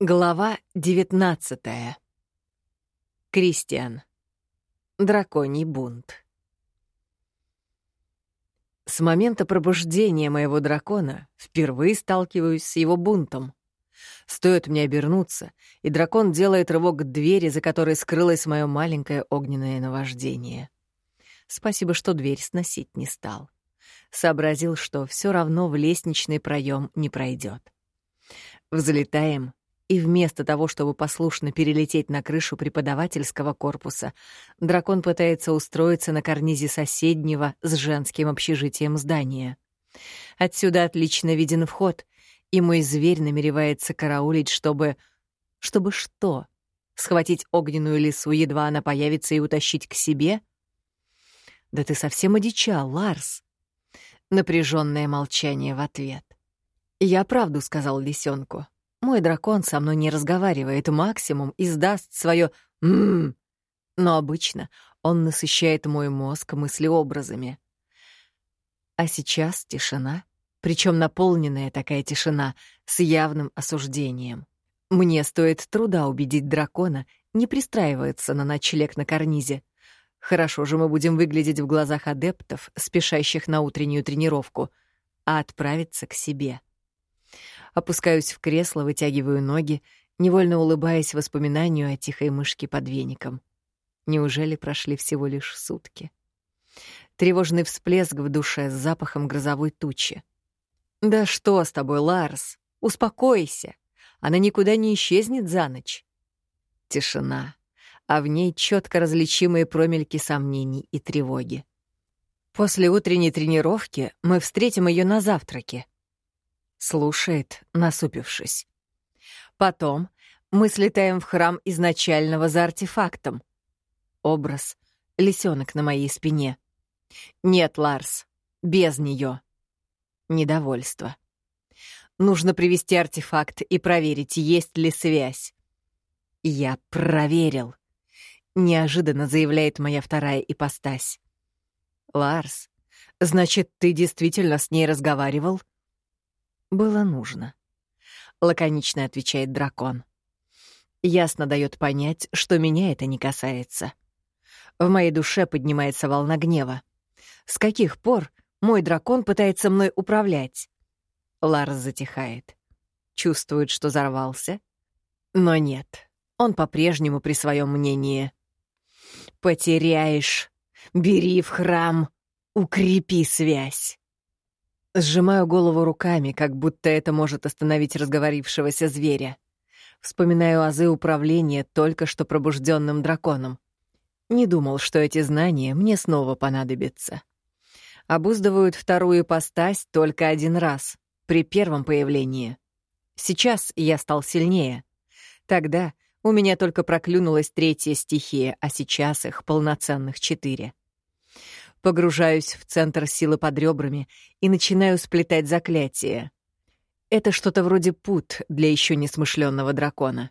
Глава девятнадцатая. Кристиан. Драконий бунт. С момента пробуждения моего дракона впервые сталкиваюсь с его бунтом. Стоит мне обернуться, и дракон делает рывок к двери, за которой скрылось мое маленькое огненное наваждение. Спасибо, что дверь сносить не стал. Сообразил, что все равно в лестничный проем не пройдет. Взлетаем — и вместо того, чтобы послушно перелететь на крышу преподавательского корпуса, дракон пытается устроиться на карнизе соседнего с женским общежитием здания. Отсюда отлично виден вход, и мой зверь намеревается караулить, чтобы... Чтобы что? Схватить огненную лису, едва она появится, и утащить к себе? Да ты совсем одичал, Ларс. Напряженное молчание в ответ. Я правду сказал лисенку. Мой дракон со мной не разговаривает, максимум издаст свое «ммм», но обычно он насыщает мой мозг мыслеобразами. А сейчас тишина, причем наполненная такая тишина с явным осуждением. Мне стоит труда убедить дракона не пристраиваться на ночлег на карнизе. Хорошо же мы будем выглядеть в глазах адептов, спешащих на утреннюю тренировку, а отправиться к себе. Опускаюсь в кресло, вытягиваю ноги, невольно улыбаясь воспоминанию о тихой мышке под веником. Неужели прошли всего лишь сутки? Тревожный всплеск в душе с запахом грозовой тучи. «Да что с тобой, Ларс? Успокойся. Она никуда не исчезнет за ночь». Тишина, а в ней четко различимые промельки сомнений и тревоги. После утренней тренировки мы встретим ее на завтраке. Слушает, насупившись. Потом мы слетаем в храм изначального за артефактом. Образ — лисенок на моей спине. Нет, Ларс, без нее. Недовольство. Нужно привести артефакт и проверить, есть ли связь. Я проверил. Неожиданно заявляет моя вторая ипостась. Ларс, значит, ты действительно с ней разговаривал? — было нужно. Лаконично отвечает дракон. Ясно дает понять, что меня это не касается. В моей душе поднимается волна гнева. С каких пор мой дракон пытается мной управлять? Ларс затихает. Чувствует, что взорвался. Но нет, он по-прежнему при своем мнении. «Потеряешь. Бери в храм. Укрепи связь». Сжимаю голову руками, как будто это может остановить разговорившегося зверя. Вспоминаю азы управления только что пробужденным драконом. Не думал, что эти знания мне снова понадобятся. Обуздывают вторую ипостась только один раз, при первом появлении. Сейчас я стал сильнее. Тогда у меня только проклюнулась третья стихия, а сейчас их полноценных четыре. Погружаюсь в центр силы под ребрами и начинаю сплетать заклятие. Это что-то вроде пут для еще несмышленного дракона.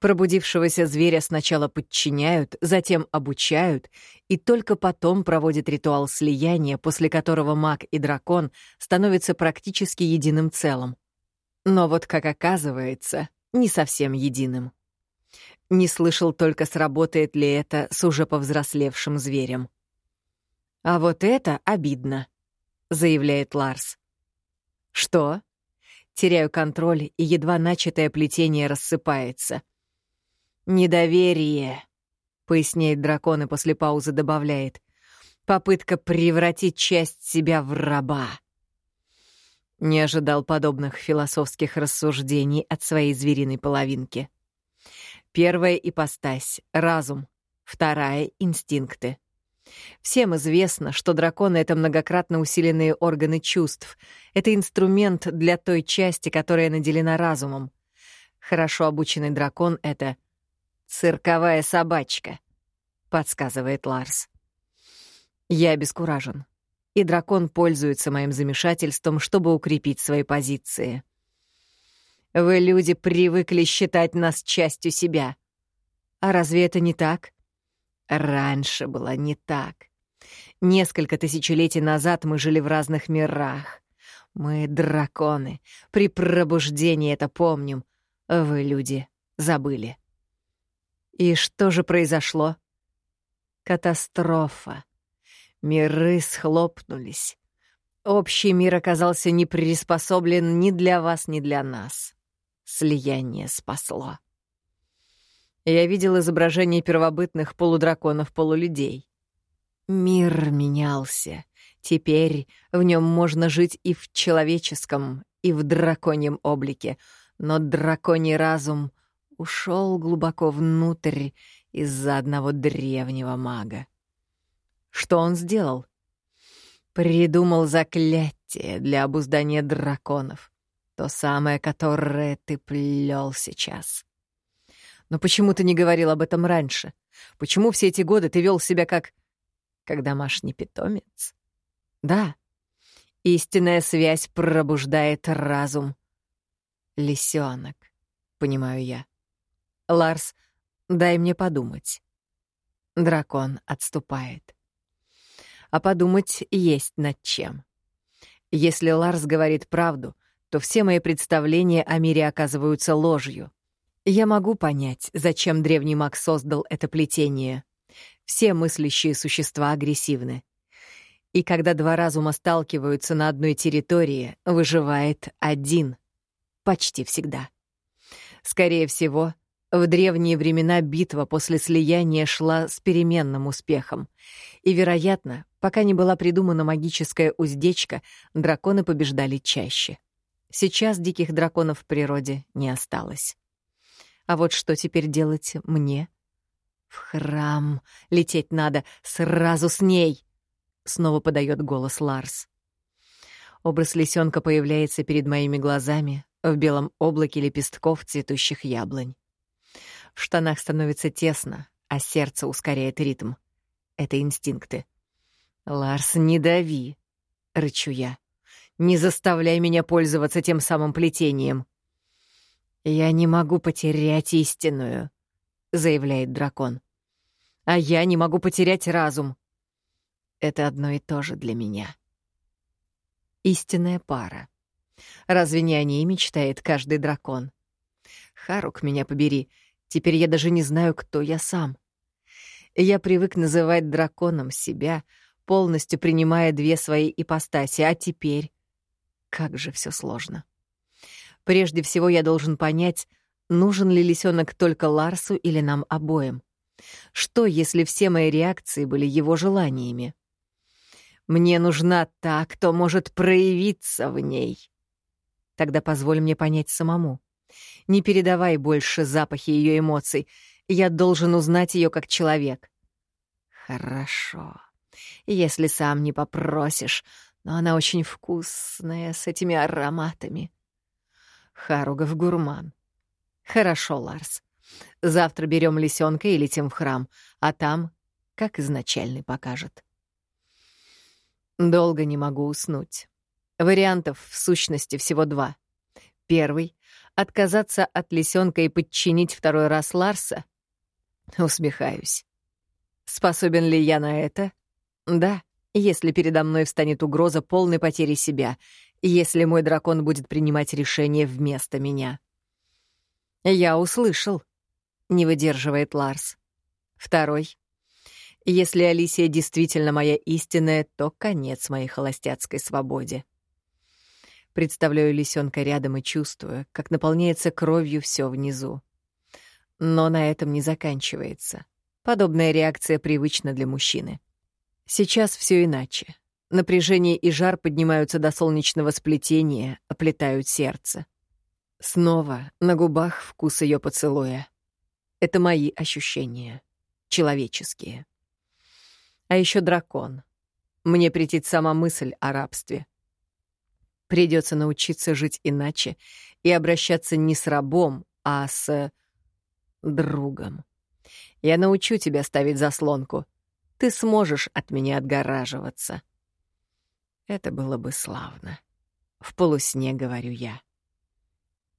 Пробудившегося зверя сначала подчиняют, затем обучают, и только потом проводят ритуал слияния, после которого маг и дракон становятся практически единым целым. Но вот, как оказывается, не совсем единым. Не слышал только, сработает ли это с уже повзрослевшим зверем. «А вот это обидно», — заявляет Ларс. «Что?» Теряю контроль, и едва начатое плетение рассыпается. «Недоверие», — поясняет дракон и после паузы добавляет. «Попытка превратить часть себя в раба». Не ожидал подобных философских рассуждений от своей звериной половинки. Первая ипостась — разум, вторая — инстинкты. Всем известно, что драконы — это многократно усиленные органы чувств. Это инструмент для той части, которая наделена разумом. Хорошо обученный дракон — это цирковая собачка, — подсказывает Ларс. Я обескуражен. И дракон пользуется моим замешательством, чтобы укрепить свои позиции. Вы, люди, привыкли считать нас частью себя. А разве это не так? Раньше было не так. Несколько тысячелетий назад мы жили в разных мирах. Мы драконы. При пробуждении это помним. вы, люди, забыли. И что же произошло? Катастрофа. Миры схлопнулись. Общий мир оказался не приспособлен ни для вас, ни для нас. Слияние спасло. Я видел изображение первобытных полудраконов-полулюдей. Мир менялся. Теперь в нем можно жить и в человеческом, и в драконьем облике, но драконий разум ушел глубоко внутрь из-за одного древнего мага. Что он сделал? Придумал заклятие для обуздания драконов. То самое, которое ты плел сейчас. Но почему ты не говорил об этом раньше? Почему все эти годы ты вел себя как... как домашний питомец? Да, истинная связь пробуждает разум. Лисенок, понимаю я. Ларс, дай мне подумать. Дракон отступает. А подумать есть над чем. Если Ларс говорит правду, то все мои представления о мире оказываются ложью. Я могу понять, зачем древний маг создал это плетение. Все мыслящие существа агрессивны. И когда два разума сталкиваются на одной территории, выживает один. Почти всегда. Скорее всего, в древние времена битва после слияния шла с переменным успехом. И, вероятно, пока не была придумана магическая уздечка, драконы побеждали чаще. Сейчас диких драконов в природе не осталось. А вот что теперь делать мне? В храм лететь надо сразу с ней. Снова подает голос Ларс. Образ лисенка появляется перед моими глазами в белом облаке лепестков цветущих яблонь. В штанах становится тесно, а сердце ускоряет ритм. Это инстинкты. «Ларс, не дави!» — рычу я. «Не заставляй меня пользоваться тем самым плетением!» «Я не могу потерять истинную», — заявляет дракон. «А я не могу потерять разум». Это одно и то же для меня. Истинная пара. Разве не о ней мечтает каждый дракон? Харук, меня побери, теперь я даже не знаю, кто я сам. Я привык называть драконом себя, полностью принимая две свои ипостаси, а теперь... Как же все сложно. Прежде всего я должен понять, нужен ли лисенок только Ларсу или нам обоим. Что, если все мои реакции были его желаниями? Мне нужна та, кто может проявиться в ней. Тогда позволь мне понять самому. Не передавай больше запахи ее эмоций. Я должен узнать ее как человек. Хорошо. Если сам не попросишь, но она очень вкусная, с этими ароматами. Харугов гурман. Хорошо, Ларс. Завтра берем лисенка и летим в храм, а там, как изначальный покажет. Долго не могу уснуть. Вариантов в сущности всего два. Первый — отказаться от лисенка и подчинить второй раз Ларса. Усмехаюсь. Способен ли я на это? Да, если передо мной встанет угроза полной потери себя, если мой дракон будет принимать решение вместо меня. Я услышал, не выдерживает Ларс. Второй. Если Алисия действительно моя истинная, то конец моей холостяцкой свободе. Представляю лисенка рядом и чувствую, как наполняется кровью все внизу. Но на этом не заканчивается. Подобная реакция привычна для мужчины. Сейчас все иначе. Напряжение и жар поднимаются до солнечного сплетения, оплетают сердце. Снова на губах вкус ее поцелуя. Это мои ощущения. Человеческие. А еще дракон. Мне претит сама мысль о рабстве. Придется научиться жить иначе и обращаться не с рабом, а с другом. Я научу тебя ставить заслонку. Ты сможешь от меня отгораживаться. Это было бы славно. В полусне говорю я.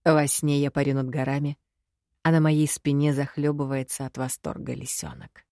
Во сне я парю над горами, а на моей спине захлебывается от восторга лисенок.